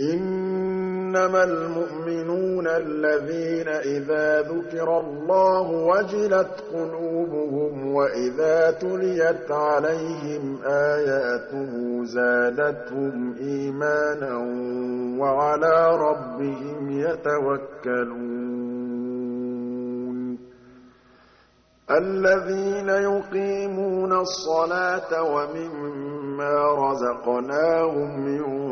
إنما المؤمنون الذين إذا ذكر الله وجلت قلوبهم وإذا تليت عليهم آياته زادتهم إيمانا وعلى ربهم يتوكلون. الذين يقيمون الصلاة ومما رزقناهم ينفقون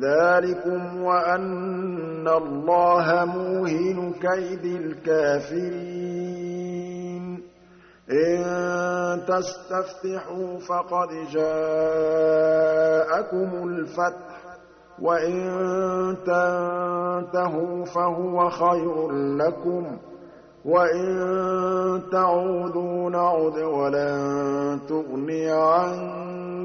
ذَٰلِكُمْ وَأَنَّ اللَّهَ مُوهِنُ كَيْدِ الْكَافِرِينَ. إِن تَسْتَفْتِحُوا فَقَدْ جَاءَكُمُ الْفَتْحُ ۖ وَإِن تَنتَهُوا فَهُوَ خَيْرٌ لَّكُمْ ۖ وَإِن تَعُودُوا نَعُدْ وَلَن تُغْنِيَ عَنكُمْ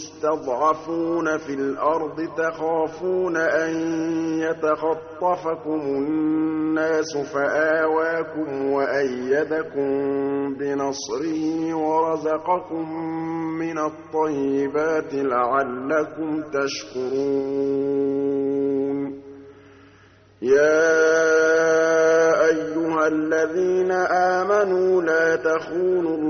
مُّسْتَضْعَفُونَ فِي الْأَرْضِ تَخَافُونَ أَن يَتَخَطَّفَكُمُ النَّاسُ فَآوَاكُمْ وَأَيَّدَكُم بِنَصْرِهِ وَرَزَقَكُم مِّنَ الطَّيِّبَاتِ لَعَلَّكُمْ تَشْكُرُونَ. يَا أَيُّهَا الَّذِينَ آمَنُوا لَا تَخُونُوا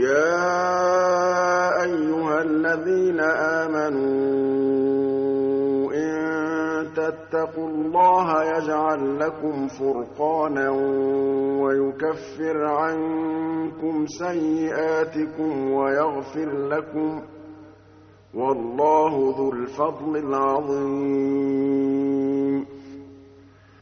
يَا أَيُّهَا الَّذِينَ آمَنُوا إِن تَتَّقُوا اللَّهَ يَجْعَل لَّكُمْ فُرْقَانًا وَيُكَفِّرْ عَنكُمْ سَيِّئَاتِكُمْ وَيَغْفِرْ لَكُمْ ۗ وَاللَّهُ ذُو الْفَضْلِ الْعَظِيمِ.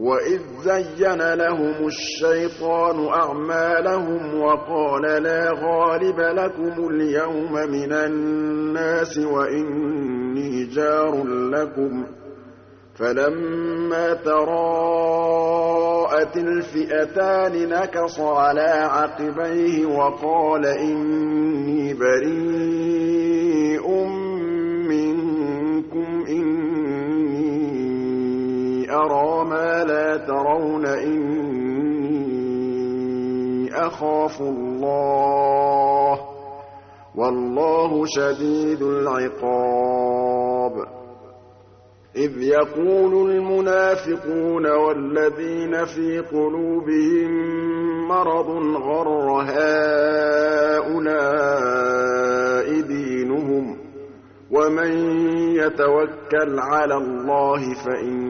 وَإِذْ زَيَّنَ لَهُمُ الشَّيْطَانُ أَعْمَالَهُمْ وَقَالَ لَا غَالِبَ لَكُمُ الْيَوْمَ مِنَ النَّاسِ وَإِنِّي جَارٌ لَّكُمْ ۖ. فَلَمَّا تَرَاءَتِ الْفِئَتَانِ نَكَصَ عَلَىٰ عَقِبَيْهِ وَقَالَ إِنِّي بَرِيءٌ أَرَىٰ مَا لَا تَرَوْنَ إِنِّي أَخَافُ اللَّهَ ۚ وَاللَّهُ شَدِيدُ الْعِقَابِ. إِذْ يَقُولُ الْمُنَافِقُونَ وَالَّذِينَ فِي قُلُوبِهِم مَّرَضٌ غَرَّ هَٰؤُلَاءِ دِينُهُمْ ۗ وَمَن يَتَوَكَّلْ عَلَى اللَّهِ فَإِنَّ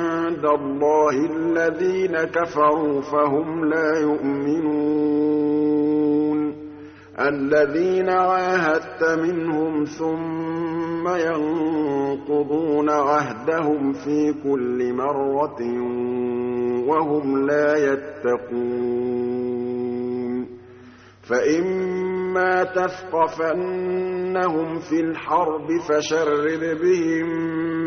عِندَ اللَّهِ الَّذِينَ كَفَرُوا فَهُمْ لَا يُؤْمِنُونَ. الَّذِينَ عَاهَدتَّ مِنْهُمْ ثُمَّ يَنقُضُونَ عَهْدَهُمْ فِي كُلِّ مَرَّةٍ وَهُمْ لَا يَتَّقُونَ. فَإِمَّا تَثْقَفَنَّهُمْ فِي الْحَرْبِ فَشَرِّدْ بِهِم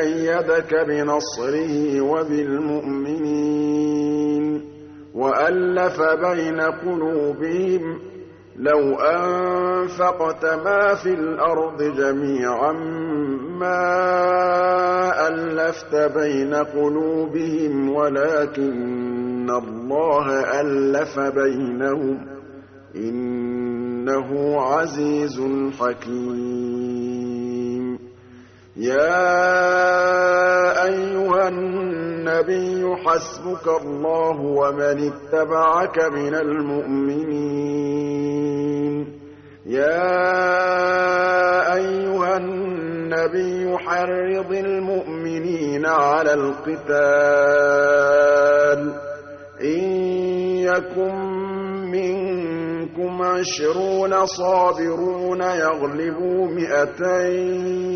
أَيَّدَكَ بِنَصْرِهِ وَبِالْمُؤْمِنِينَ وَأَلَّفَ بَيْنَ قُلُوبِهِمْ ۚ لَوْ أَنفَقْتَ مَا فِي الْأَرْضِ جَمِيعًا مَّا أَلَّفْتَ بَيْنَ قُلُوبِهِمْ وَلَٰكِنَّ اللَّهَ أَلَّفَ بَيْنَهُمْ ۚ إِنَّهُ عَزِيزٌ حَكِيمٌ. يَا أَيُّهَا النَّبِيُّ حَسْبُكَ اللَّهُ وَمَنِ اتَّبَعَكَ مِنَ الْمُؤْمِنِينَ. يَا أَيُّهَا النَّبِيُّ حَرِّضِ الْمُؤْمِنِينَ عَلَى الْقِتَالِ ۚ. إِن يَكُن مِّنكُمْ عِشْرُونَ صَابِرُونَ يَغْلِبُوا مِائَتَيْنِ ۚ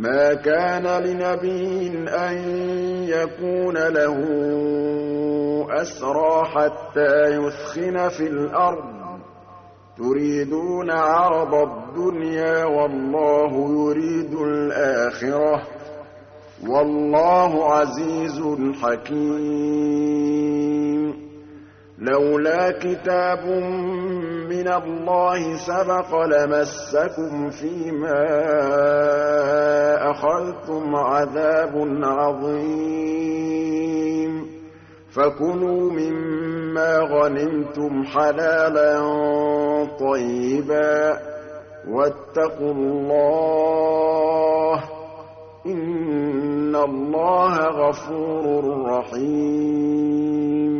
مَا كَانَ لِنَبِيٍّ أَن يَكُونَ لَهُ أَسْرَىٰ حَتَّىٰ يُثْخِنَ فِي الْأَرْضِ ۚ. تُرِيدُونَ عَرَضَ الدُّنْيَا وَاللَّهُ يُرِيدُ الْآخِرَةَ ۗ. وَاللَّهُ عَزِيزٌ حَكِيمٌ. لَّوْلَا كِتَابٌ مِّنَ اللَّهِ سَبَقَ لَمَسَّكُمْ فِيمَا أَخَذْتُمْ عَذَابٌ عَظِيمٌ. فَكُلُوا مِمَّا غَنِمْتُمْ حَلَالًا طَيِّبًا ۚ وَاتَّقُوا اللَّهَ ۚ إِنَّ اللَّهَ غَفُورٌ رَّحِيمٌ.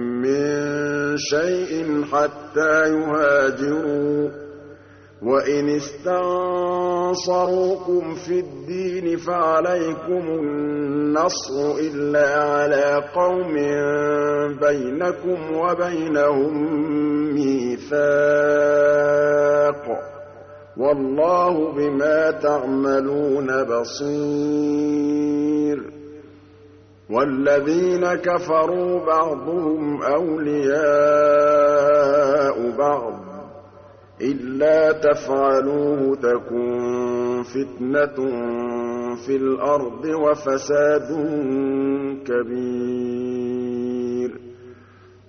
مِّن شَيْءٍ حَتَّىٰ يُهَاجِرُوا ۚ. وَإِنِ اسْتَنصَرُوكُمْ فِي الدِّينِ فَعَلَيْكُمُ النَّصْرُ إِلَّا عَلَىٰ قَوْمٍ بَيْنَكُمْ وَبَيْنَهُم مِّيثَاقٌ ۗ. وَاللَّهُ بِمَا تَعْمَلُونَ بَصِيرٌ. وَالَّذِينَ كَفَرُوا بَعْضُهُمْ أَوْلِيَاءُ بَعْضٍ ۚ إِلَّا تَفْعَلُوهُ تَكُن فِتْنَةٌ فِي الْأَرْضِ وَفَسَادٌ كَبِيرٌ.